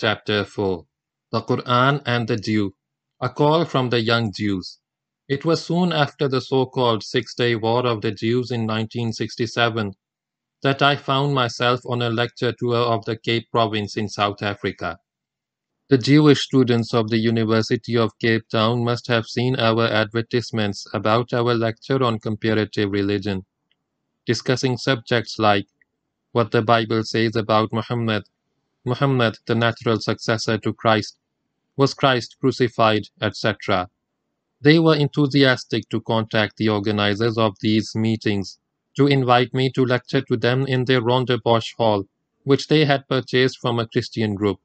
Chapter 4 The Quran and the Jew A Call from the Young Jews. It was soon after the so called Six Day War of the Jews in 1967 that I found myself on a lecture tour of the Cape Province in South Africa. The Jewish students of the University of Cape Town must have seen our advertisements about our lecture on comparative religion, discussing subjects like what the Bible says about Muhammad Muhammad, the natural successor to Christ, was Christ crucified, etc. They were enthusiastic to contact the organizers of these meetings to invite me to lecture to them in their Rondebosch hall, which they had purchased from a Christian group.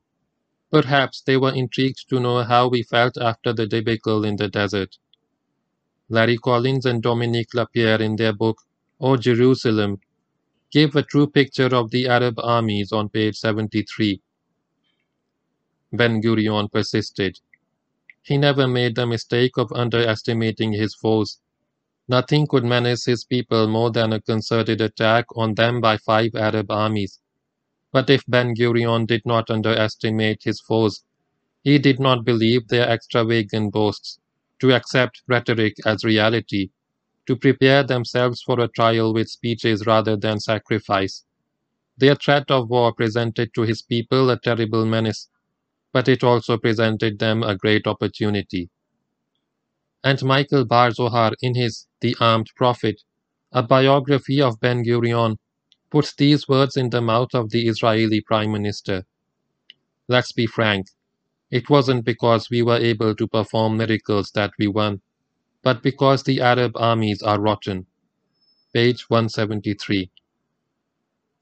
Perhaps they were intrigued to know how we felt after the debacle in the desert. Larry Collins and Dominique Lapierre, in their book, O Jerusalem, gave a true picture of the Arab armies on page 73. Ben Gurion persisted. He never made the mistake of underestimating his foes. Nothing could menace his people more than a concerted attack on them by five Arab armies. But if Ben Gurion did not underestimate his foes, he did not believe their extravagant boasts, to accept rhetoric as reality, to prepare themselves for a trial with speeches rather than sacrifice. Their threat of war presented to his people a terrible menace, but it also presented them a great opportunity. And Michael Bar Zohar, in his The Armed Prophet, a biography of Ben Gurion, puts these words in the mouth of the Israeli Prime Minister. Let's be frank, it wasn't because we were able to perform miracles that we won but because the Arab armies are rotten. Page 173.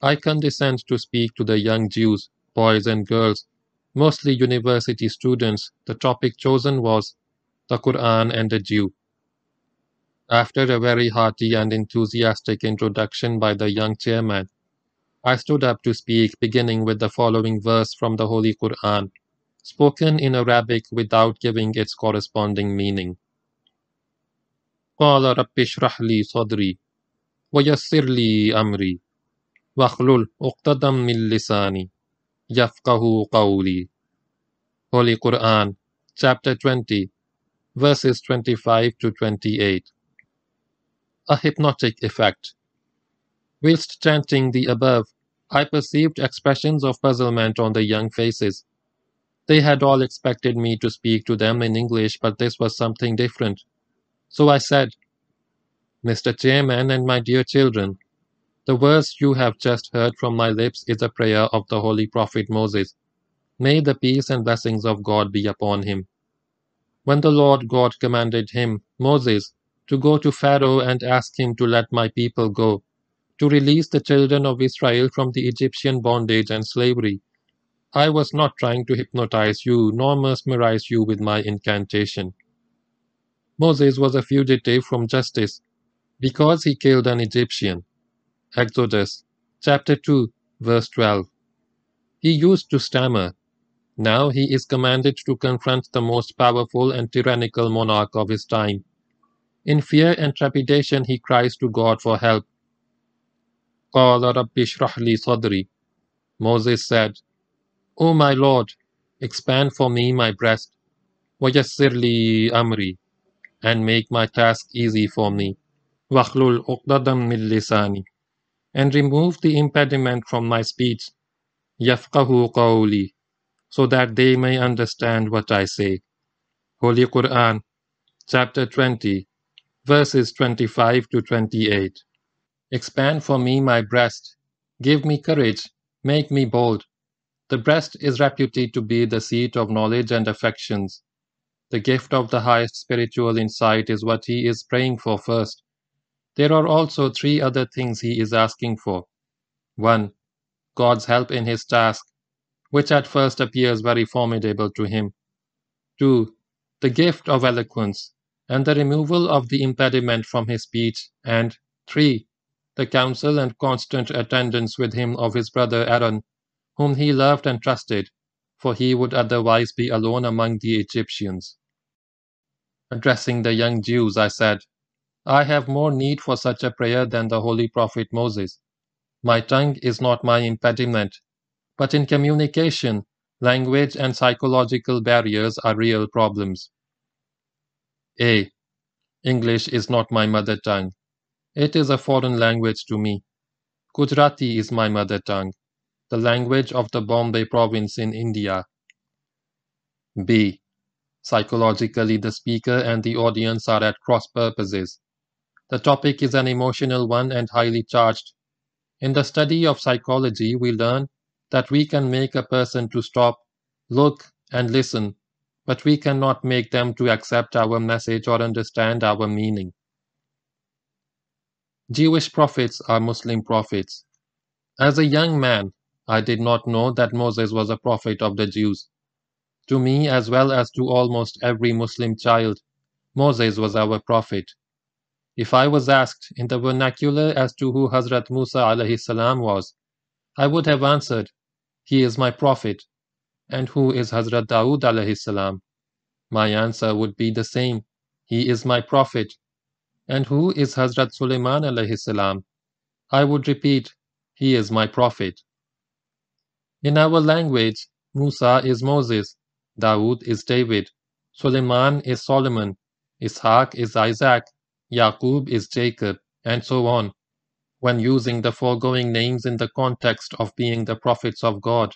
I condescend to speak to the young Jews, boys and girls, mostly university students. The topic chosen was the Quran and the Jew. After a very hearty and enthusiastic introduction by the young chairman, I stood up to speak, beginning with the following verse from the Holy Quran, spoken in Arabic without giving its corresponding meaning. قال رب اشرح لي صدري ويسر لي أمري واحلل عقدة من لساني يفقه قولي Holy Quran, chapter 20, verses 25 to 28. A hypnotic effect. Whilst chanting the above, I perceived expressions of puzzlement on the young faces. They had all expected me to speak to them in English, but this was something different. So I said, Mr. Chairman and my dear children, the verse you have just heard from my lips is a prayer of the Holy Prophet Moses. May the peace and blessings of God be upon him. When the Lord God commanded him, Moses, to go to Pharaoh and ask him to let my people go, to release the children of Israel from the Egyptian bondage and slavery, I was not trying to hypnotize you nor mesmerize you with my incantation. Moses was a fugitive from justice because he killed an Egyptian. Exodus chapter 2, verse 12. He used to stammer. Now he is commanded to confront the most powerful and tyrannical monarch of his time. In fear and trepidation, he cries to God for help. Moses said, O my Lord, expand for me my breast. وَيَسِّرْ amri and make my task easy for me. وَحْلُلْ عُقْدَةً مِّن لِسَانِي And remove the impediment from my speech. يَفْقَهُ قَوْلِي So that they may understand what I say. Holy Quran, chapter 20, verses 25 to 28. Expand for me my breast. Give me courage. Make me bold. The breast is reputed to be the seat of knowledge and affections. The gift of the highest spiritual insight is what he is praying for first. There are also three other things he is asking for. 1. God's help in his task, which at first appears very formidable to him. 2. The gift of eloquence, and the removal of the impediment from his speech. And 3. The counsel and constant attendance with him of his brother Aaron, whom he loved and trusted, for he would otherwise be alone among the Egyptians. Addressing the young Jews, I said, I have more need for such a prayer than the holy prophet Moses. My tongue is not my impediment, but in communication, Language and psychological barriers are real problems. A. English is not my mother tongue. It is a foreign language to me. Gujarati is my mother tongue, the language of the Bombay province in India. B. Psychologically, the speaker and the audience are at cross purposes. The topic is an emotional one and highly charged. In the study of psychology, we learn that we can make a person to stop, look, and listen, but we cannot make them to accept our message or understand our meaning. Jewish prophets are Muslim prophets. As a young man, I did not know that Moses was a prophet of the Jews. To me, as well as to almost every Muslim child, Moses was our prophet. If I was asked in the vernacular as to who Hazrat Musa alayhi salam was, I would have answered, He is my prophet. And who is Hazrat Dawood alayhi salam? My answer would be the same. He is my prophet. And who is Hazrat Sulaiman alayhi salam? I would repeat, He is my prophet. In our language, Musa is Moses, Dawood is David, Suleiman is Solomon, Ishaq is Isaac, Yaqub is Jacob, and so on, when using the foregoing names in the context of being the prophets of God.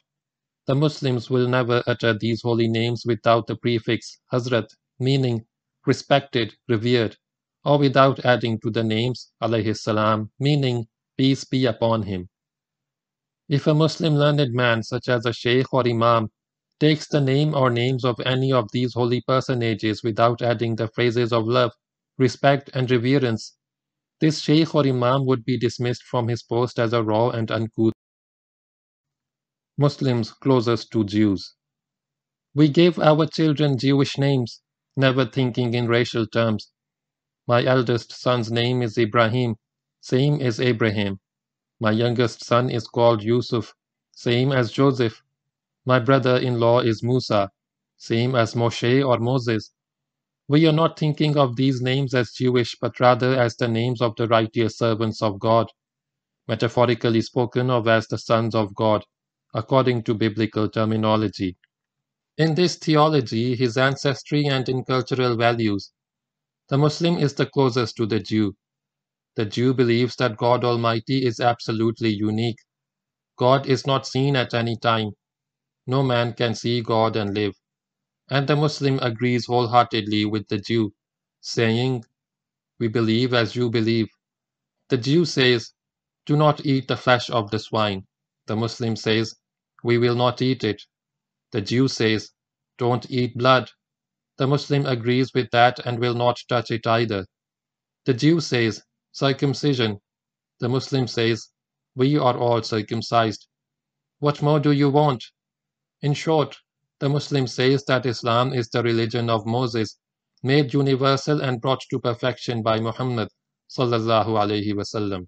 The Muslims will never utter these holy names without the prefix Hazrat, meaning respected, revered, or without adding to the names alayhi salam, meaning peace be upon him. If a Muslim learned man, such as a sheikh or imam, takes the name or names of any of these holy personages without adding the phrases of love, respect, and reverence, this sheikh or imam would be dismissed from his post as a raw and uncouth. Muslims closest to Jews. We gave our children Jewish names, never thinking in racial terms. My eldest son's name is Ibrahim, same as Abraham. My youngest son is called Yusuf, same as Joseph. My brother-in-law is Musa, same as Moshe or Moses. We are not thinking of these names as Jewish, but rather as the names of the righteous servants of God, metaphorically spoken of as the sons of God, according to biblical terminology. In this theology, his ancestry and in cultural values, the Muslim is the closest to the Jew. The Jew believes that God Almighty is absolutely unique. God is not seen at any time, no man can see God and live. And the Muslim agrees wholeheartedly with the Jew, saying, We believe as you believe. The Jew says, Do not eat the flesh of the swine. The Muslim says, We will not eat it. The Jew says, Don't eat blood. The Muslim agrees with that and will not touch it either. The Jew says, Circumcision. The Muslim says, We are all circumcised. What more do you want? In short, the Muslim says that Islam is the religion of Moses, made universal and brought to perfection by Muhammad sallallahu alaihi wasallam.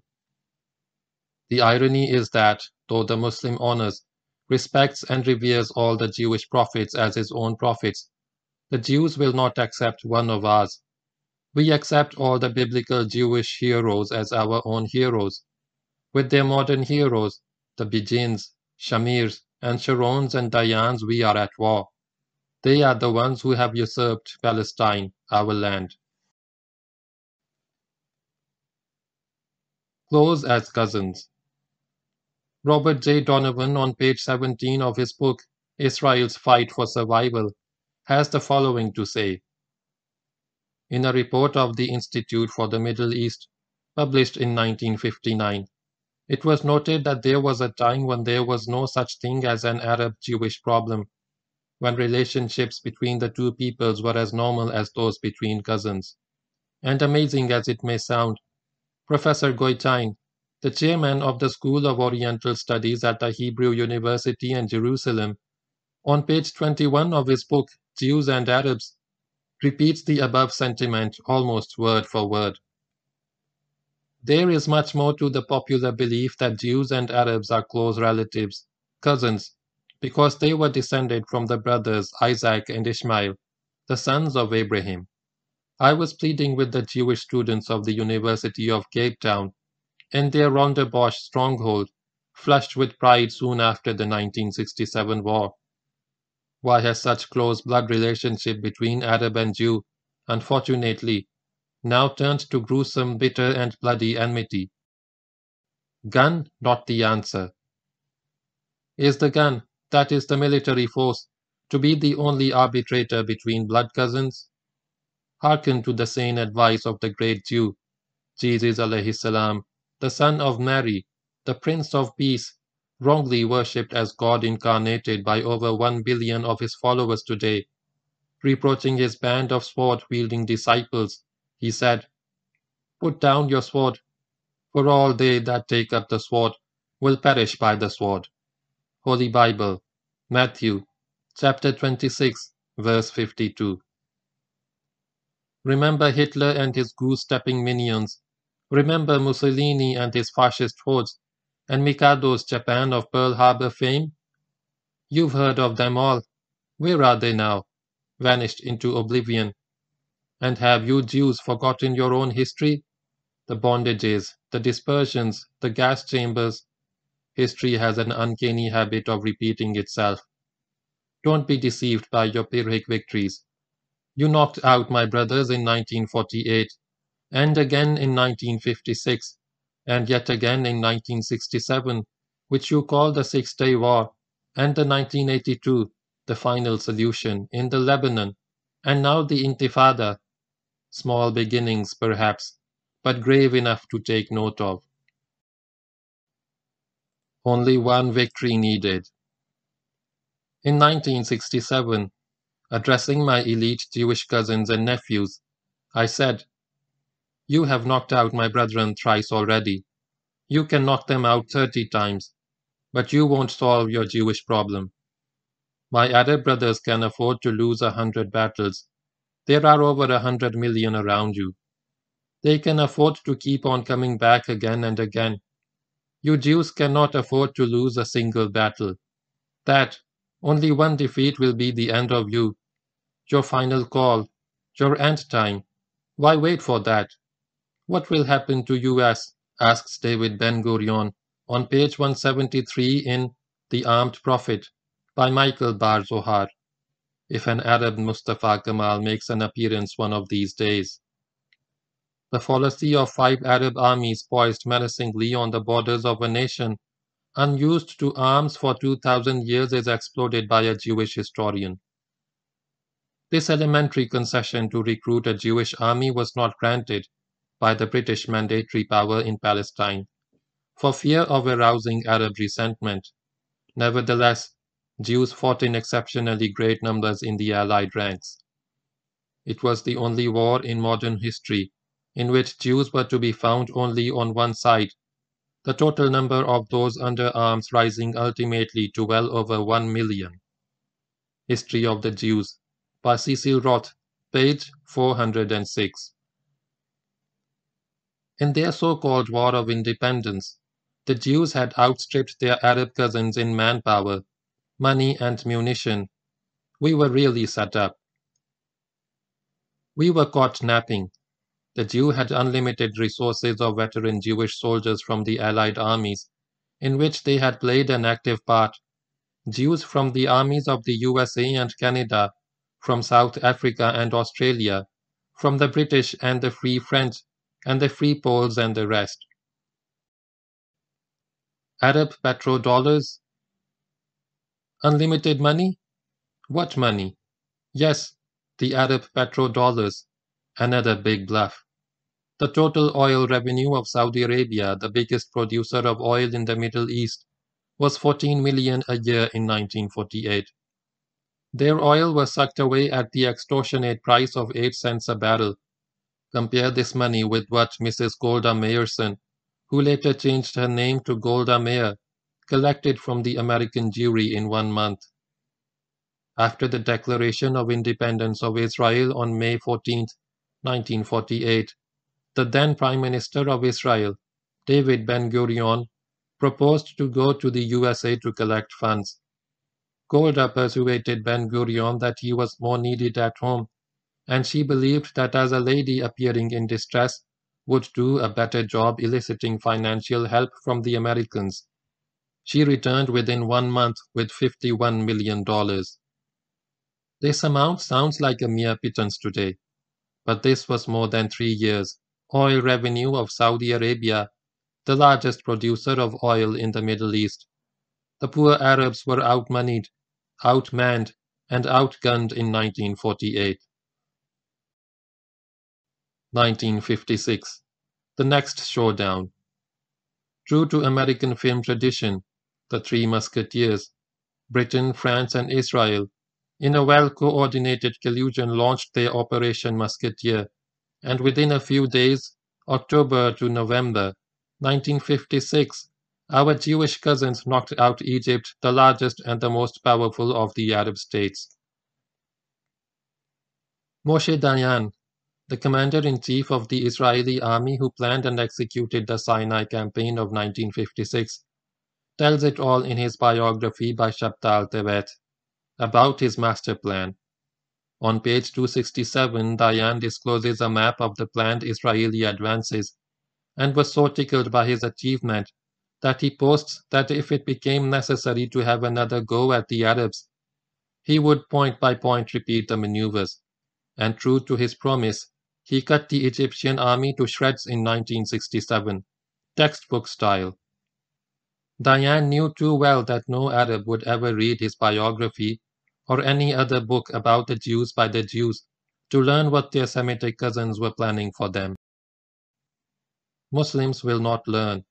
The irony is that, though the Muslim honors, respects and reveres all the Jewish prophets as his own prophets, the Jews will not accept one of ours. We accept all the biblical Jewish heroes as our own heroes. With their modern heroes, the Begins, Shamirs, and Sharons and Dayans we are at war. They are the ones who have usurped Palestine, our land. Close as cousins. Robert J. Donovan, on page 17 of his book, Israel's Fight for Survival, has the following to say. In a report of the Institute for the Middle East, published in 1959, it was noted that there was a time when there was no such thing as an Arab Jewish problem, when relationships between the two peoples were as normal as those between cousins. And amazing as it may sound, Professor Goitein, the chairman of the School of Oriental Studies at the Hebrew University in Jerusalem, on page 21 of his book Jews and Arabs, repeats the above sentiment almost word for word. There is much more to the popular belief that Jews and Arabs are close relatives, cousins, because they were descended from the brothers Isaac and Ishmael, the sons of Abraham. I was pleading with the Jewish students of the University of Cape Town in their Rondebosch stronghold, flushed with pride soon after the 1967 war. Why has such close blood relationship between Arab and Jew, unfortunately, now turned to gruesome, bitter, and bloody enmity? Gun not the answer. Is the gun, that is the military force, to be the only arbitrator between blood cousins? Hearken to the sane advice of the great Jew, Jesus alayhi salam, the son of Mary, the Prince of Peace, wrongly worshipped as God incarnated by over one billion of his followers today. Reproaching his band of sword wielding disciples, he said, Put down your sword, for all they that take up the sword will perish by the sword. Holy Bible, Matthew, chapter 26, verse 52. Remember Hitler and his goose-stepping minions. Remember Mussolini and his fascist hordes, and Mikado's Japan of Pearl Harbor fame? You've heard of them all. Where are they now? Vanished into oblivion. And have you Jews forgotten your own history? The bondages, the dispersions, the gas chambers. History has an uncanny habit of repeating itself. Don't be deceived by your Pyrrhic victories. You knocked out my brothers in 1948, and again in 1956, and yet again in 1967, which you call the Six Day War, and the 1982, the final solution, in the Lebanon, and now the Intifada. Small beginnings, perhaps, but grave enough to take note of. Only one victory needed. In 1967, addressing my elite Jewish cousins and nephews, I said, You have knocked out my brethren thrice already. You can knock them out thirty times, but you won't solve your Jewish problem. My Arab brothers can afford to lose a hundred battles. There are over a hundred million around you. They can afford to keep on coming back again and again. You Jews cannot afford to lose a single battle. That, only one defeat will be the end of you. Your final call, your end time. Why wait for that? What will happen to US? asks David Ben Gurion on page 173 in The Armed Prophet by Michael Bar Zohar. If an Arab Mustafa Kemal makes an appearance one of these days. The fallacy of five Arab armies poised menacingly on the borders of a nation, unused to arms for 2,000 years, is exploded by a Jewish historian. This elementary concession to recruit a Jewish army was not granted by the British mandatory power in Palestine, for fear of arousing Arab resentment. Nevertheless, Jews fought in exceptionally great numbers in the Allied ranks. It was the only war in modern history in which Jews were to be found only on one side, the total number of those under arms rising ultimately to well over one million. History of the Jews by Cecil Roth, page 406. In their so-called War of Independence, the Jews had outstripped their Arab cousins in manpower, money, and munition. We were really set up. We were caught napping, the Jew had unlimited resources of veteran Jewish soldiers from the Allied armies, in which they had played an active part. Jews from the armies of the USA and Canada, from South Africa and Australia, from the British and the Free French, and the Free Poles and the rest. Arab petrodollars? Unlimited money? What money? Yes, the Arab petrodollars Another big bluff. The total oil revenue of Saudi Arabia, the biggest producer of oil in the Middle East, was 14 million a year in 1948. Their oil was sucked away at the extortionate price of 8 cents a barrel. Compare this money with what Mrs. Golda Meyerson, who later changed her name to Golda Meir, collected from the American Jewry in one month. After the declaration of independence of Israel on May 14, 1948, the then Prime Minister of Israel, David Ben Gurion, proposed to go to the USA to collect funds. Golda persuaded Ben Gurion that he was more needed at home, and she believed that as a lady appearing in distress would do a better job eliciting financial help from the Americans. She returned within one month with $51 million. This amount sounds like a mere pittance today, but this was more than three years' oil revenue of Saudi Arabia, the largest producer of oil in the Middle East. The poor Arabs were outmoneyed, outmanned, and outgunned in 1948. 1956. The next showdown. True to American film tradition, the Three Musketeers, Britain, France, and Israel, in a well coordinated collusion, launched their Operation Musketeer, and within a few days, October to November 1956, our Jewish cousins knocked out Egypt, the largest and the most powerful of the Arab states. Moshe Dayan, the commander-in-chief of the Israeli army who planned and executed the Sinai campaign of 1956, tells it all in his biography by Shabtai Tevet about his master plan. On page 267, Dayan discloses a map of the planned Israeli advances and was so tickled by his achievement that he posts that if it became necessary to have another go at the Arabs, he would point by point repeat the maneuvers. And true to his promise, he cut the Egyptian army to shreds in 1967, textbook style. Dayan knew too well that no Arab would ever read his biography or any other book about the Jews by the Jews to learn what their Semitic cousins were planning for them. Muslims will not learn.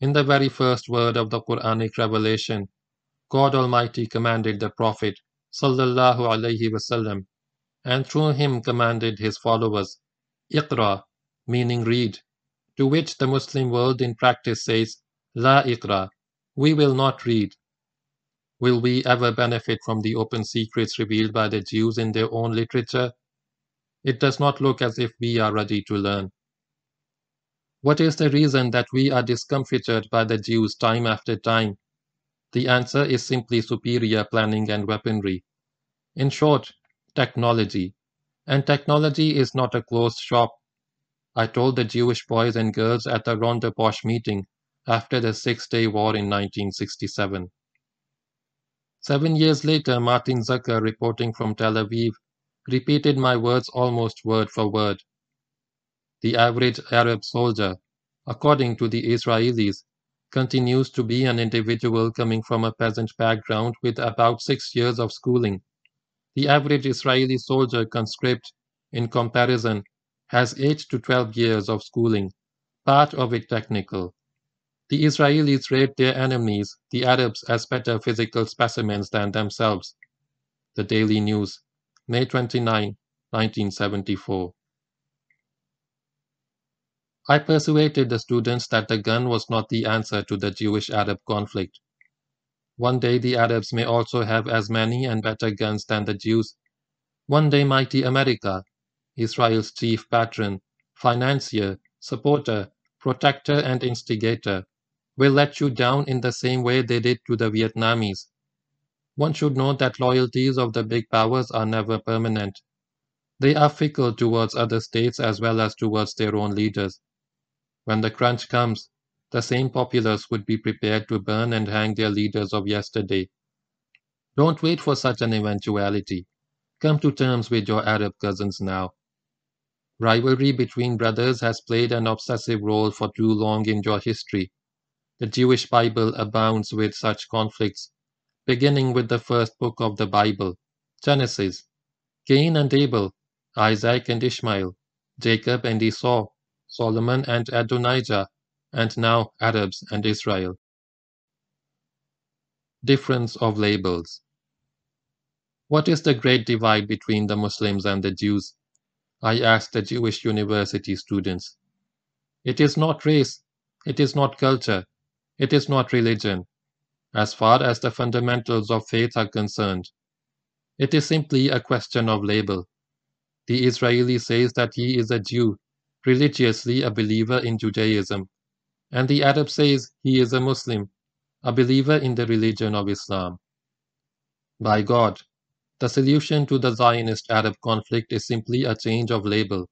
In the very first word of the Quranic revelation, God Almighty commanded the Prophet sallallahu alaihi wasallam and through him commanded his followers, Iqra, meaning read, to which the Muslim world in practice says, La Iqra, we will not read. Will we ever benefit from the open secrets revealed by the Jews in their own literature? It does not look as if we are ready to learn. What is the reason that we are discomfited by the Jews time after time? The answer is simply superior planning and weaponry. In short, technology. And technology is not a closed shop. I told the Jewish boys and girls at the Rondebosch meeting after the Six Day War in 1967. Seven years later, Martin Zucker, reporting from Tel Aviv, repeated my words almost word for word. The average Arab soldier, according to the Israelis, continues to be an individual coming from a peasant background with about six years of schooling. The average Israeli soldier conscript, in comparison, has 8 to 12 years of schooling, part of it technical. The Israelis rate their enemies, the Arabs, as better physical specimens than themselves. The Daily News, May 29, 1974. I persuaded the students that the gun was not the answer to the Jewish Arab conflict. One day the Arabs may also have as many and better guns than the Jews. One day mighty America, Israel's chief patron, financier, supporter, protector, and instigator, will let you down in the same way they did to the Vietnamese. One should know that loyalties of the big powers are never permanent. They are fickle towards other states as well as towards their own leaders. When the crunch comes, the same populace would be prepared to burn and hang their leaders of yesterday. Don't wait for such an eventuality. Come to terms with your Arab cousins now. Rivalry between brothers has played an obsessive role for too long in your history. The Jewish Bible abounds with such conflicts, beginning with the first book of the Bible, Genesis, Cain and Abel, Isaac and Ishmael, Jacob and Esau, Solomon and Adonijah, and now Arabs and Israel. Difference of labels. What is the great divide between the Muslims and the Jews? I asked the Jewish university students. It is not race, it is not culture, it is not religion, as far as the fundamentals of faith are concerned. It is simply a question of label. The Israeli says that he is a Jew, religiously a believer in Judaism, and the Arab says he is a Muslim, a believer in the religion of Islam. By God, the solution to the Zionist Arab conflict is simply a change of label.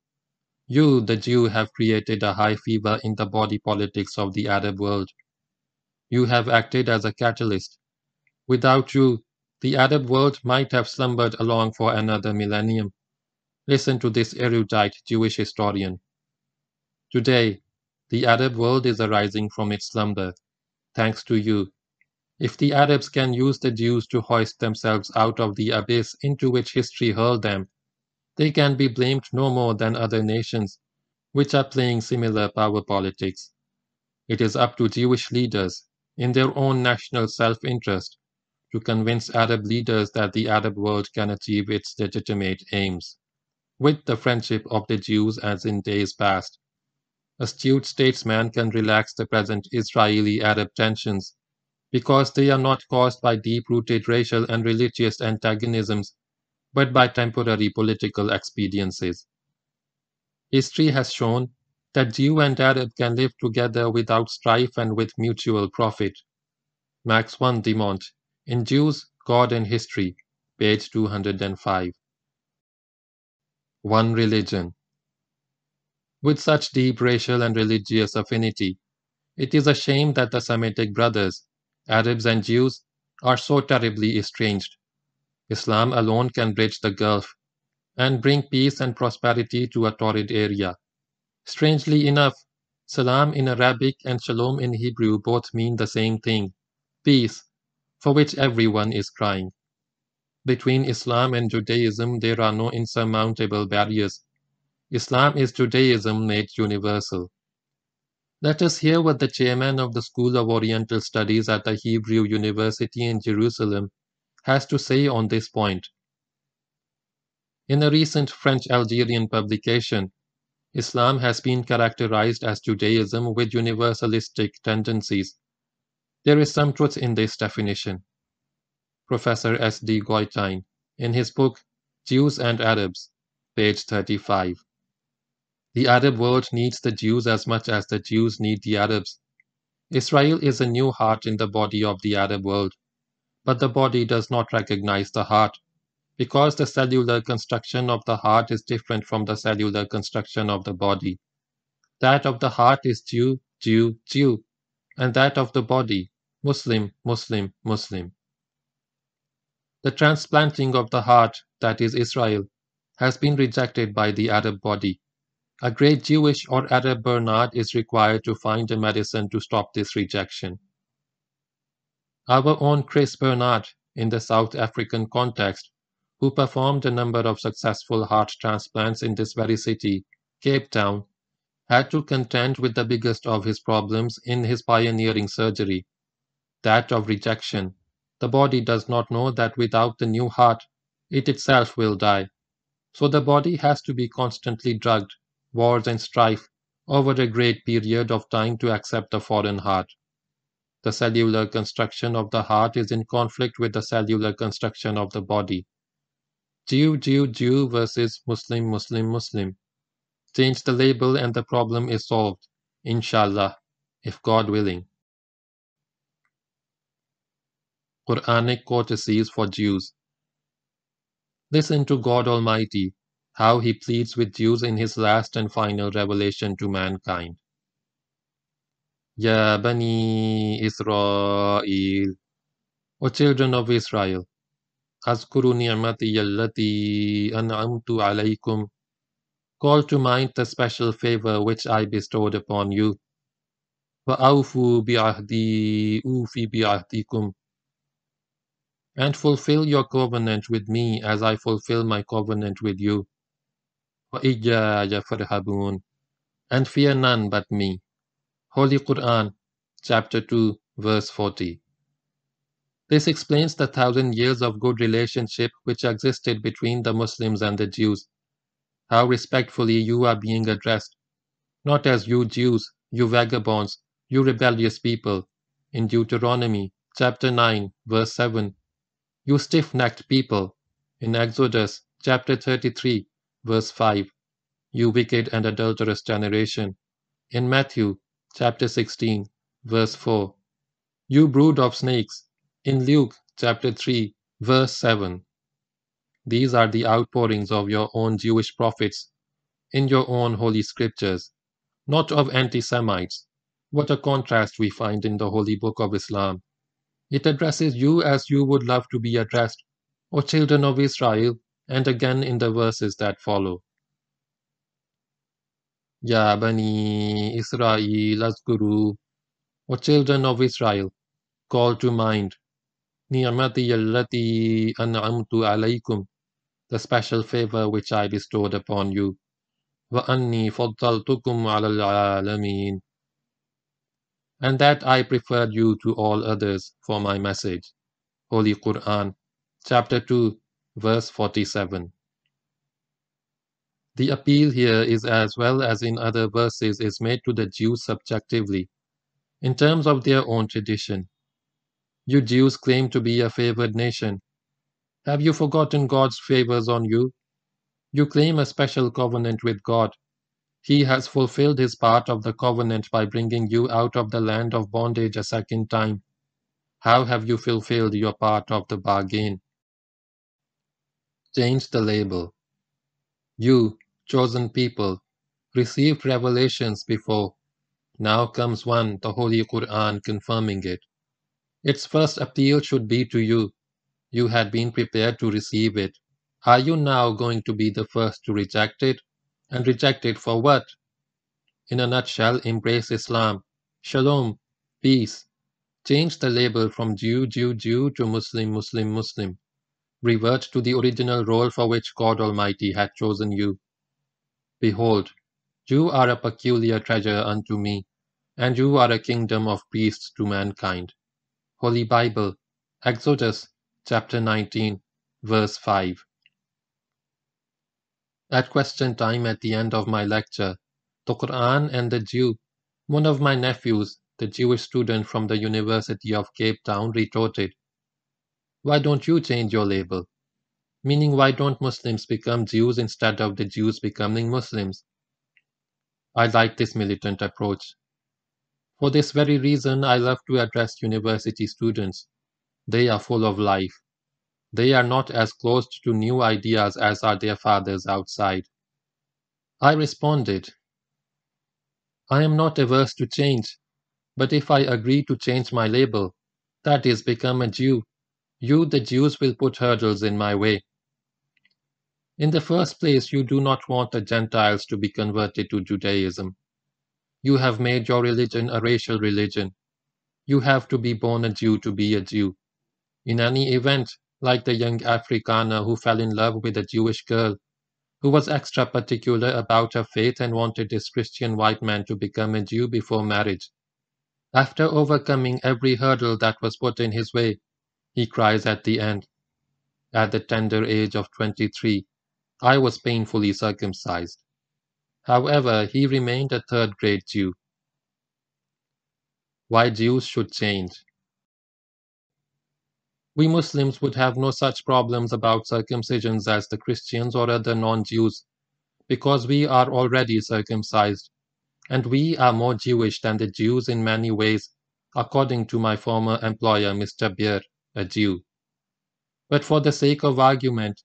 You, the Jew, have created a high fever in the body politics of the Arab world. You have acted as a catalyst. Without you, the Arab world might have slumbered along for another millennium. Listen to this erudite Jewish historian. Today, the Arab world is arising from its slumber, thanks to you. If the Arabs can use the Jews to hoist themselves out of the abyss into which history hurled them, they can be blamed no more than other nations which are playing similar power politics. It is up to Jewish leaders, in their own national self interest, to convince Arab leaders that the Arab world can achieve its legitimate aims. With the friendship of the Jews as in days past, astute statesmen can relax the present Israeli Arab tensions because they are not caused by deep rooted racial and religious antagonisms, but by temporary political expediencies. History has shown that Jew and Arab can live together without strife and with mutual profit. Max van Dimont, in Jews, God and History, page 205. One religion. With such deep racial and religious affinity, it is a shame that the Semitic brothers, Arabs and Jews, are so terribly estranged. Islam alone can bridge the gulf and bring peace and prosperity to a torrid area. Strangely enough, salam in Arabic and shalom in Hebrew both mean the same thing peace, for which everyone is crying. Between Islam and Judaism, there are no insurmountable barriers. Islam is Judaism made universal. Let us hear what the chairman of the School of Oriental Studies at the Hebrew University in Jerusalem has to say on this point. In a recent French Algerian publication, Islam has been characterized as Judaism with universalistic tendencies. There is some truth in this definition. Professor S. D. Goitein, in his book Jews and Arabs, page 35. The Arab world needs the Jews as much as the Jews need the Arabs. Israel is a new heart in the body of the Arab world, but the body does not recognize the heart because the cellular construction of the heart is different from the cellular construction of the body. That of the heart is Jew, Jew, Jew, and that of the body, Muslim, Muslim, Muslim. The transplanting of the heart, that is Israel, has been rejected by the Arab body. A great Jewish or Arab Barnard is required to find a medicine to stop this rejection. Our own Chris Barnard, in the South African context, who performed a number of successful heart transplants in this very city, Cape Town, had to contend with the biggest of his problems in his pioneering surgery that of rejection. The body does not know that without the new heart, it itself will die. So the body has to be constantly drugged, wars and strife, over a great period of time to accept the foreign heart. The cellular construction of the heart is in conflict with the cellular construction of the body. Jew, Jew, Jew versus Muslim, Muslim, Muslim. Change the label and the problem is solved, inshallah, if God willing. Quranic courtesies for Jews. Listen to God Almighty, how He pleads with Jews in His last and final revelation to mankind. Ya Bani Israel, O children of Israel, أذكروا نعمتي التي أنعمت عليكم Call to mind the special favor which I bestowed upon you. وأوفوا بعهدي أوفي بعهدكم And fulfill your covenant with me as I fulfill my covenant with you. وإياي فارهبون And fear none but me. Holy Quran, chapter 2, verse 40. This explains the thousand years of good relationship which existed between the Muslims and the Jews. How respectfully you are being addressed, not as you Jews, you vagabonds, you rebellious people, in Deuteronomy chapter 9, verse 7, you stiff necked people, in Exodus chapter 33, verse 5, you wicked and adulterous generation, in Matthew chapter 16, verse 4, you brood of snakes, in Luke chapter 3, verse 7. These are the outpourings of your own Jewish prophets in your own holy scriptures, not of anti Semites. What a contrast we find in the holy book of Islam. It addresses you as you would love to be addressed, O children of Israel, and again in the verses that follow. Ya Bani Israel Azkuru, O children of Israel, call to mind The special favor which I bestowed upon you. Faddaltukum ala alameen, and that I preferred you to all others for my message. Holy Quran, chapter 2, verse 47. The appeal here is as well as in other verses is made to the Jews subjectively, in terms of their own tradition. You Jews claim to be a favored nation. Have you forgotten God's favors on you? You claim a special covenant with God. He has fulfilled his part of the covenant by bringing you out of the land of bondage a second time. How have you fulfilled your part of the bargain? Change the label. You, chosen people, received revelations before. Now comes one, the Holy Quran, confirming it. Its first appeal should be to you. You had been prepared to receive it. Are you now going to be the first to reject it? And reject it for what? In a nutshell, embrace Islam. Shalom, peace. Change the label from Jew, Jew, Jew to Muslim, Muslim, Muslim. Revert to the original role for which God Almighty had chosen you. Behold, you are a peculiar treasure unto me, and you are a kingdom of priests to mankind. Holy Bible, Exodus chapter 19, verse 5. At question time at the end of my lecture, the Quran and the Jew, one of my nephews, the Jewish student from the University of Cape Town, retorted, Why don't you change your label? meaning why don't Muslims become Jews instead of the Jews becoming Muslims? I like this militant approach. For this very reason, I love to address university students. They are full of life. They are not as closed to new ideas as are their fathers outside. I responded, I am not averse to change, but if I agree to change my label, that is, become a Jew, you, the Jews, will put hurdles in my way. In the first place, you do not want the Gentiles to be converted to Judaism. You have made your religion a racial religion. You have to be born a Jew to be a Jew. In any event, like the young Afrikaner who fell in love with a Jewish girl, who was extra particular about her faith and wanted this Christian white man to become a Jew before marriage. After overcoming every hurdle that was put in his way, he cries at the end, at the tender age of 23, I was painfully circumcised. However, he remained a third-grade Jew. Why Jews should change. We Muslims would have no such problems about circumcisions as the Christians or other non-Jews, because we are already circumcised, and we are more Jewish than the Jews in many ways, according to my former employer, Mr. Beer, a Jew. But for the sake of argument,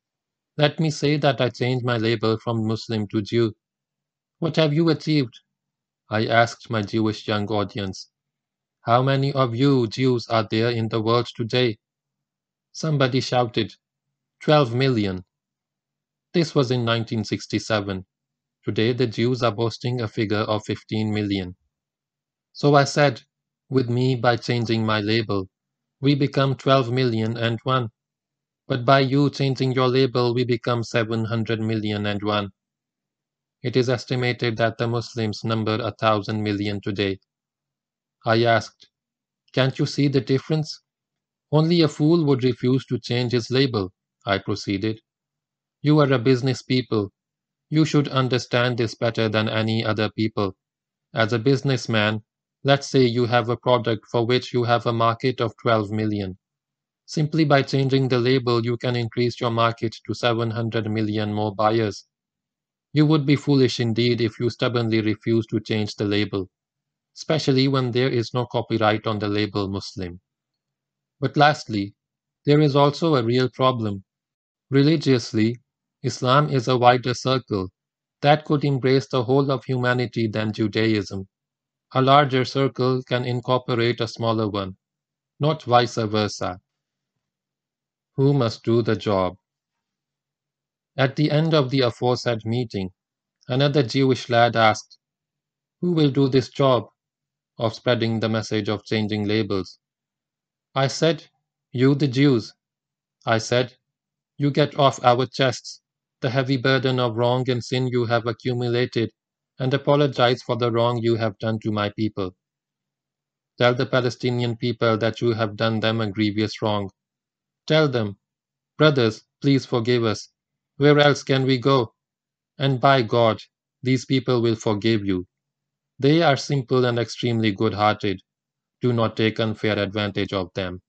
let me say that I changed my label from Muslim to Jew. What have you achieved? I asked my Jewish young audience. How many of you Jews are there in the world today? Somebody shouted, 12 million. This was in 1967. Today the Jews are boasting a figure of 15 million. So I said, with me by changing my label, we become 12 million and one. But by you changing your label, we become 700 million and one. It is estimated that the Muslims number a thousand million today. I asked, Can't you see the difference? Only a fool would refuse to change his label, I proceeded. You are a business people. You should understand this better than any other people. As a businessman, let's say you have a product for which you have a market of 12 million. Simply by changing the label, you can increase your market to 700 million more buyers. You would be foolish indeed if you stubbornly refuse to change the label, especially when there is no copyright on the label Muslim. But lastly, there is also a real problem. Religiously, Islam is a wider circle that could embrace the whole of humanity than Judaism. A larger circle can incorporate a smaller one. not vice versa. Who must do the job? At the end of the aforesaid meeting, another Jewish lad asked, Who will do this job of spreading the message of changing labels? I said, You the Jews. I said, You get off our chests the heavy burden of wrong and sin you have accumulated and apologize for the wrong you have done to my people. Tell the Palestinian people that you have done them a grievous wrong. Tell them, Brothers, please forgive us. Where else can we go? And by God, these people will forgive you. They are simple and extremely good hearted. Do not take unfair advantage of them.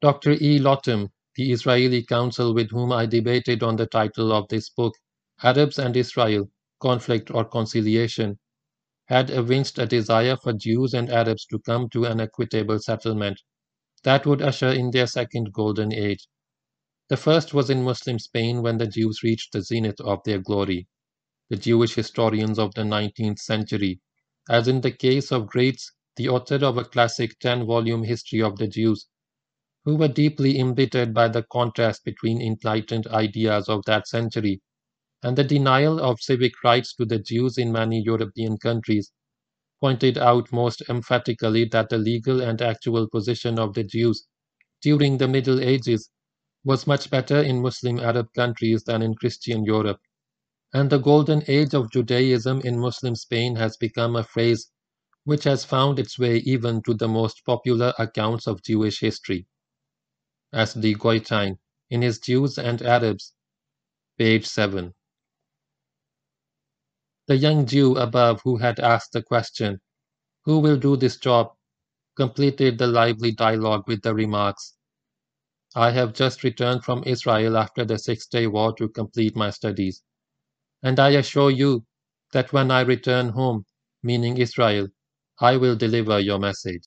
Dr. E. Lottam, the Israeli counsel with whom I debated on the title of this book, Arabs and Israel Conflict or Conciliation, had evinced a desire for Jews and Arabs to come to an equitable settlement that would usher in their second golden age. The first was in Muslim Spain when the Jews reached the zenith of their glory. The Jewish historians of the 19th century, as in the case of Graetz, the author of a classic 10 volume history of the Jews, who were deeply embittered by the contrast between enlightened ideas of that century and the denial of civic rights to the Jews in many European countries, pointed out most emphatically that the legal and actual position of the Jews during the Middle Ages was much better in Muslim Arab countries than in Christian Europe, and the golden age of Judaism in Muslim Spain has become a phrase which has found its way even to the most popular accounts of Jewish history. S. D. Goitein, in his Jews and Arabs, page 7. The young Jew above who had asked the question, Who will do this job? completed the lively dialogue with the remarks, I have just returned from Israel after the Six Day War to complete my studies, and I assure you that when I return home, meaning Israel, I will deliver your message.